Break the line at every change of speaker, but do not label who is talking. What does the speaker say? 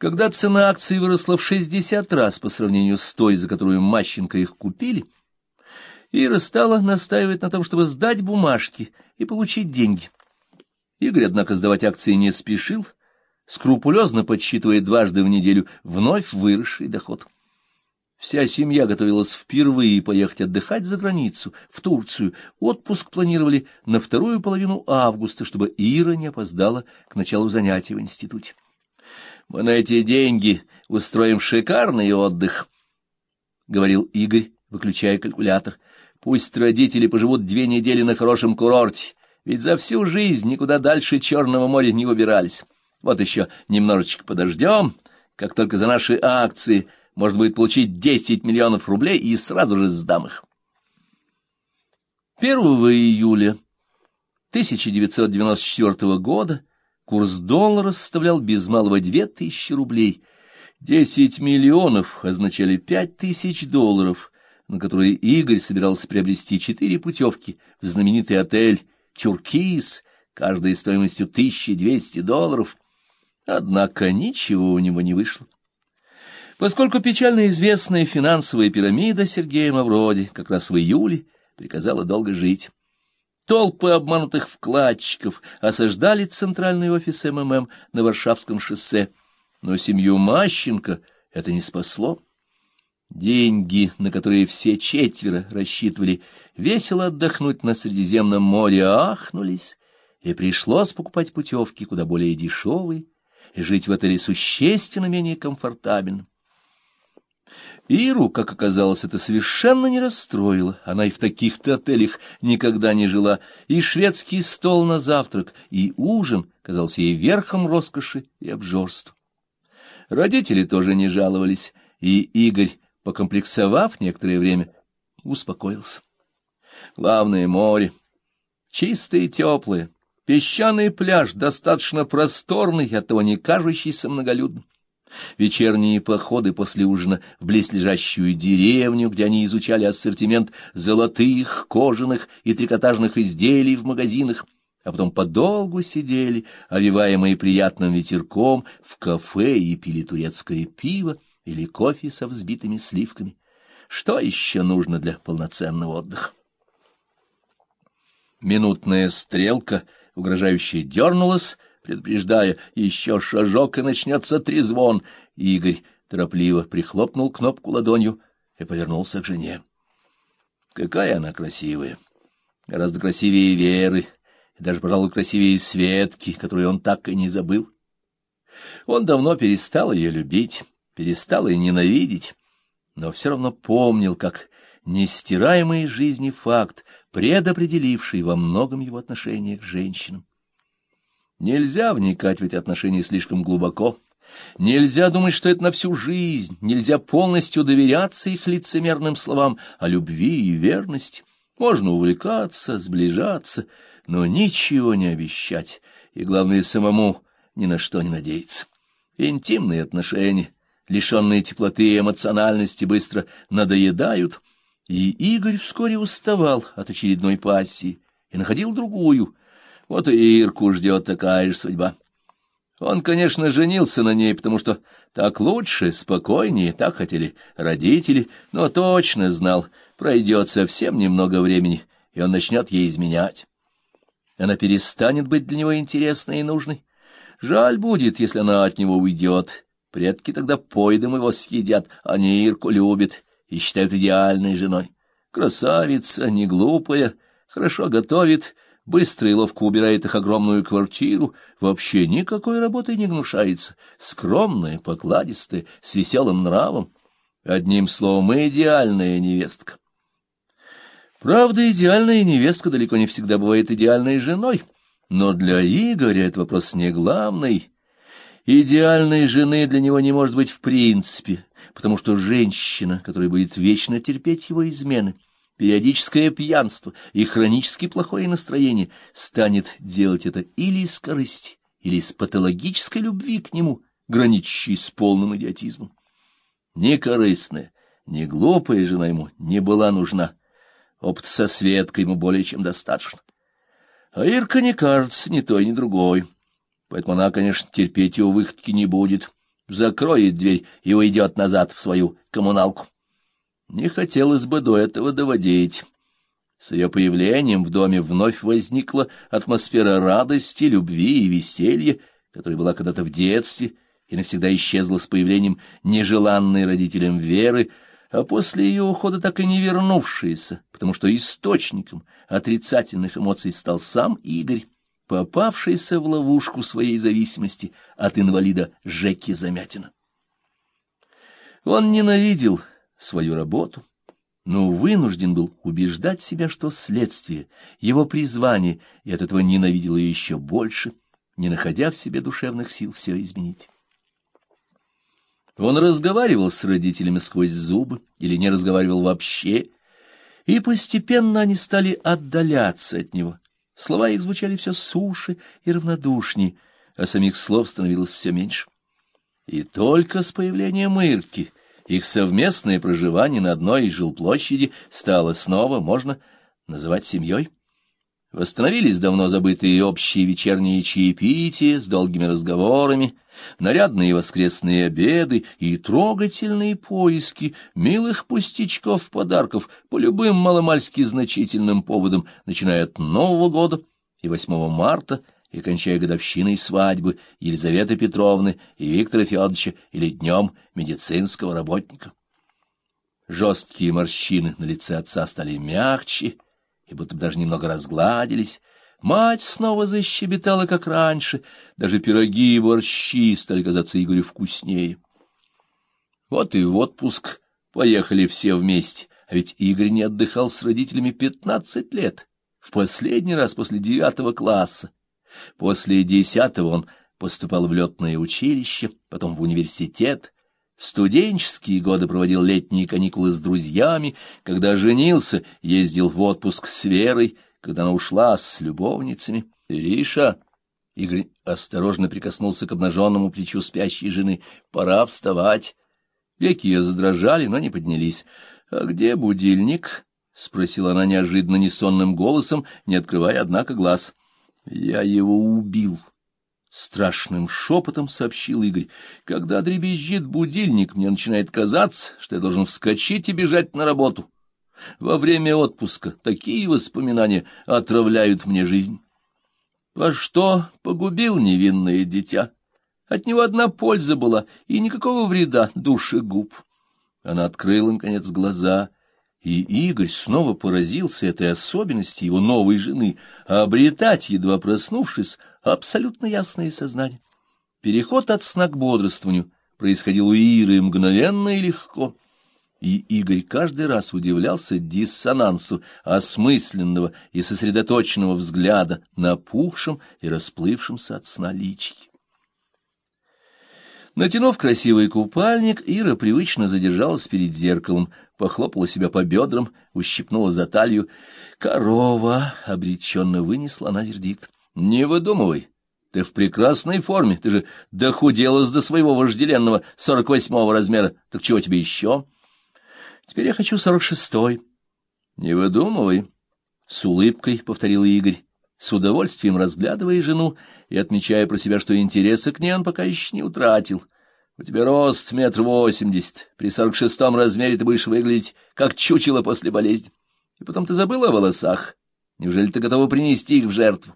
Когда цена акций выросла в 60 раз по сравнению с той, за которую Мащенко их купили, Ира стала настаивать на том, чтобы сдать бумажки и получить деньги. Игорь, однако, сдавать акции не спешил, скрупулезно подсчитывая дважды в неделю вновь выросший доход. Вся семья готовилась впервые поехать отдыхать за границу, в Турцию. Отпуск планировали на вторую половину августа, чтобы Ира не опоздала к началу занятий в институте. Мы на эти деньги устроим шикарный отдых, — говорил Игорь, выключая калькулятор. Пусть родители поживут две недели на хорошем курорте, ведь за всю жизнь никуда дальше Черного моря не выбирались. Вот еще немножечко подождем, как только за наши акции можно будет получить 10 миллионов рублей и сразу же сдам их. 1 июля 1994 года Курс доллара составлял без малого две тысячи рублей. Десять миллионов означали пять тысяч долларов, на которые Игорь собирался приобрести четыре путевки в знаменитый отель «Тюркиз», каждая стоимостью 1200 долларов. Однако ничего у него не вышло. Поскольку печально известная финансовая пирамида Сергея Мавроди как раз в июле приказала долго жить. Толпы обманутых вкладчиков осаждали центральный офис МММ на Варшавском шоссе, но семью Мащенко это не спасло. Деньги, на которые все четверо рассчитывали весело отдохнуть на Средиземном море, ахнулись, и пришлось покупать путевки куда более дешевые и жить в отеле существенно менее комфортабельно. Иру, как оказалось, это совершенно не расстроило. Она и в таких-то отелях никогда не жила. И шведский стол на завтрак, и ужин казался ей верхом роскоши и обжорства. Родители тоже не жаловались, и Игорь, покомплексовав некоторое время, успокоился. Главное — море. Чистое и теплое. Песчаный пляж, достаточно просторный, оттого не кажущийся многолюдным. Вечерние походы после ужина в близлежащую деревню, где они изучали ассортимент золотых, кожаных и трикотажных изделий в магазинах, а потом подолгу сидели, овиваемые приятным ветерком, в кафе и пили турецкое пиво или кофе со взбитыми сливками. Что еще нужно для полноценного отдыха? Минутная стрелка, угрожающе дернулась, предупреждая «еще шажок, и начнется трезвон». Игорь торопливо прихлопнул кнопку ладонью и повернулся к жене. Какая она красивая! Гораздо красивее Веры, и даже, пожалуй, красивее Светки, которую он так и не забыл. Он давно перестал ее любить, перестал ее ненавидеть, но все равно помнил, как нестираемый жизни факт, предопределивший во многом его отношение к женщинам. Нельзя вникать в эти отношения слишком глубоко. Нельзя думать, что это на всю жизнь. Нельзя полностью доверяться их лицемерным словам о любви и верности. Можно увлекаться, сближаться, но ничего не обещать, и, главное, самому ни на что не надеяться. Интимные отношения, лишенные теплоты и эмоциональности, быстро надоедают, и Игорь вскоре уставал от очередной пассии и находил другую — вот и Ирку ждет такая же судьба. Он, конечно, женился на ней, потому что так лучше, спокойнее, так хотели родители, но точно знал, пройдет совсем немного времени, и он начнет ей изменять. Она перестанет быть для него интересной и нужной. Жаль будет, если она от него уйдет. Предки тогда поедом его съедят, они Ирку любят и считают идеальной женой. Красавица, не глупая, хорошо готовит, быстро и ловко убирает их огромную квартиру, вообще никакой работой не гнушается, скромная, покладистая, с веселым нравом. Одним словом, идеальная невестка. Правда, идеальная невестка далеко не всегда бывает идеальной женой, но для Игоря это вопрос не главный. Идеальной жены для него не может быть в принципе, потому что женщина, которая будет вечно терпеть его измены, периодическое пьянство и хронически плохое настроение станет делать это или из корысти, или из патологической любви к нему, граничащей с полным идиотизмом. Ни корыстная, ни глупая жена ему не была нужна. Опыт со Светкой ему более чем достаточно. А Ирка не кажется ни той, ни другой. Поэтому она, конечно, терпеть его выходки не будет. закроет дверь и уйдет назад в свою коммуналку. Не хотелось бы до этого доводить. С ее появлением в доме вновь возникла атмосфера радости, любви и веселья, которая была когда-то в детстве и навсегда исчезла с появлением нежеланной родителям Веры, а после ее ухода так и не вернувшаяся, потому что источником отрицательных эмоций стал сам Игорь, попавшийся в ловушку своей зависимости от инвалида Жеки Замятина. Он ненавидел свою работу, но вынужден был убеждать себя, что следствие, его призвание, и от этого ненавидел ее еще больше, не находя в себе душевных сил все изменить. Он разговаривал с родителями сквозь зубы или не разговаривал вообще, и постепенно они стали отдаляться от него. Слова их звучали все суше и равнодушнее, а самих слов становилось все меньше. И только с появлением Ирки их совместное проживание на одной жилплощади стало снова можно называть семьей. Восстановились давно забытые общие вечерние чаепития с долгими разговорами, нарядные воскресные обеды и трогательные поиски милых пустячков-подарков по любым маломальски значительным поводам, начиная от Нового года и 8 марта, и кончая годовщиной свадьбы Елизаветы Петровны и Виктора Федоровича или днем медицинского работника. Жесткие морщины на лице отца стали мягче, и будто даже немного разгладились. Мать снова защебетала, как раньше, даже пироги и борщи стали казаться Игорю вкуснее. Вот и в отпуск поехали все вместе, а ведь Игорь не отдыхал с родителями пятнадцать лет, в последний раз после девятого класса. После десятого он поступал в летное училище, потом в университет, в студенческие годы проводил летние каникулы с друзьями, когда женился, ездил в отпуск с Верой, когда она ушла с любовницами. «Ириша!» — Игорь осторожно прикоснулся к обнаженному плечу спящей жены. «Пора вставать!» Веки ее задрожали, но не поднялись. «А где будильник?» — спросила она неожиданно несонным голосом, не открывая, однако, глаз. «Я его убил!» Страшным шепотом сообщил Игорь. Когда дребезжит будильник, мне начинает казаться, что я должен вскочить и бежать на работу. Во время отпуска такие воспоминания отравляют мне жизнь. По что погубил невинное дитя? От него одна польза была и никакого вреда души губ. Она открыла, наконец, глаза — и Игорь снова поразился этой особенности его новой жены, обретать, едва проснувшись, абсолютно ясное сознание. Переход от сна к бодрствованию происходил у Иры мгновенно и легко, и Игорь каждый раз удивлялся диссонансу осмысленного и сосредоточенного взгляда на пухшем и расплывшемся от сна личике. Натянув красивый купальник, Ира привычно задержалась перед зеркалом, похлопала себя по бедрам, ущипнула за талию. «Корова!» — обреченно вынесла она вердикт. «Не выдумывай. Ты в прекрасной форме. Ты же дохуделась до своего вожделенного сорок восьмого размера. Так чего тебе еще?» «Теперь я хочу сорок шестой». «Не выдумывай», — с улыбкой повторил Игорь, с удовольствием разглядывая жену и отмечая про себя, что интереса к ней он пока еще не утратил. У тебя рост метр восемьдесят, при сорок шестом размере ты будешь выглядеть как чучело после болезни. И потом ты забыла о волосах. Неужели ты готова принести их в жертву?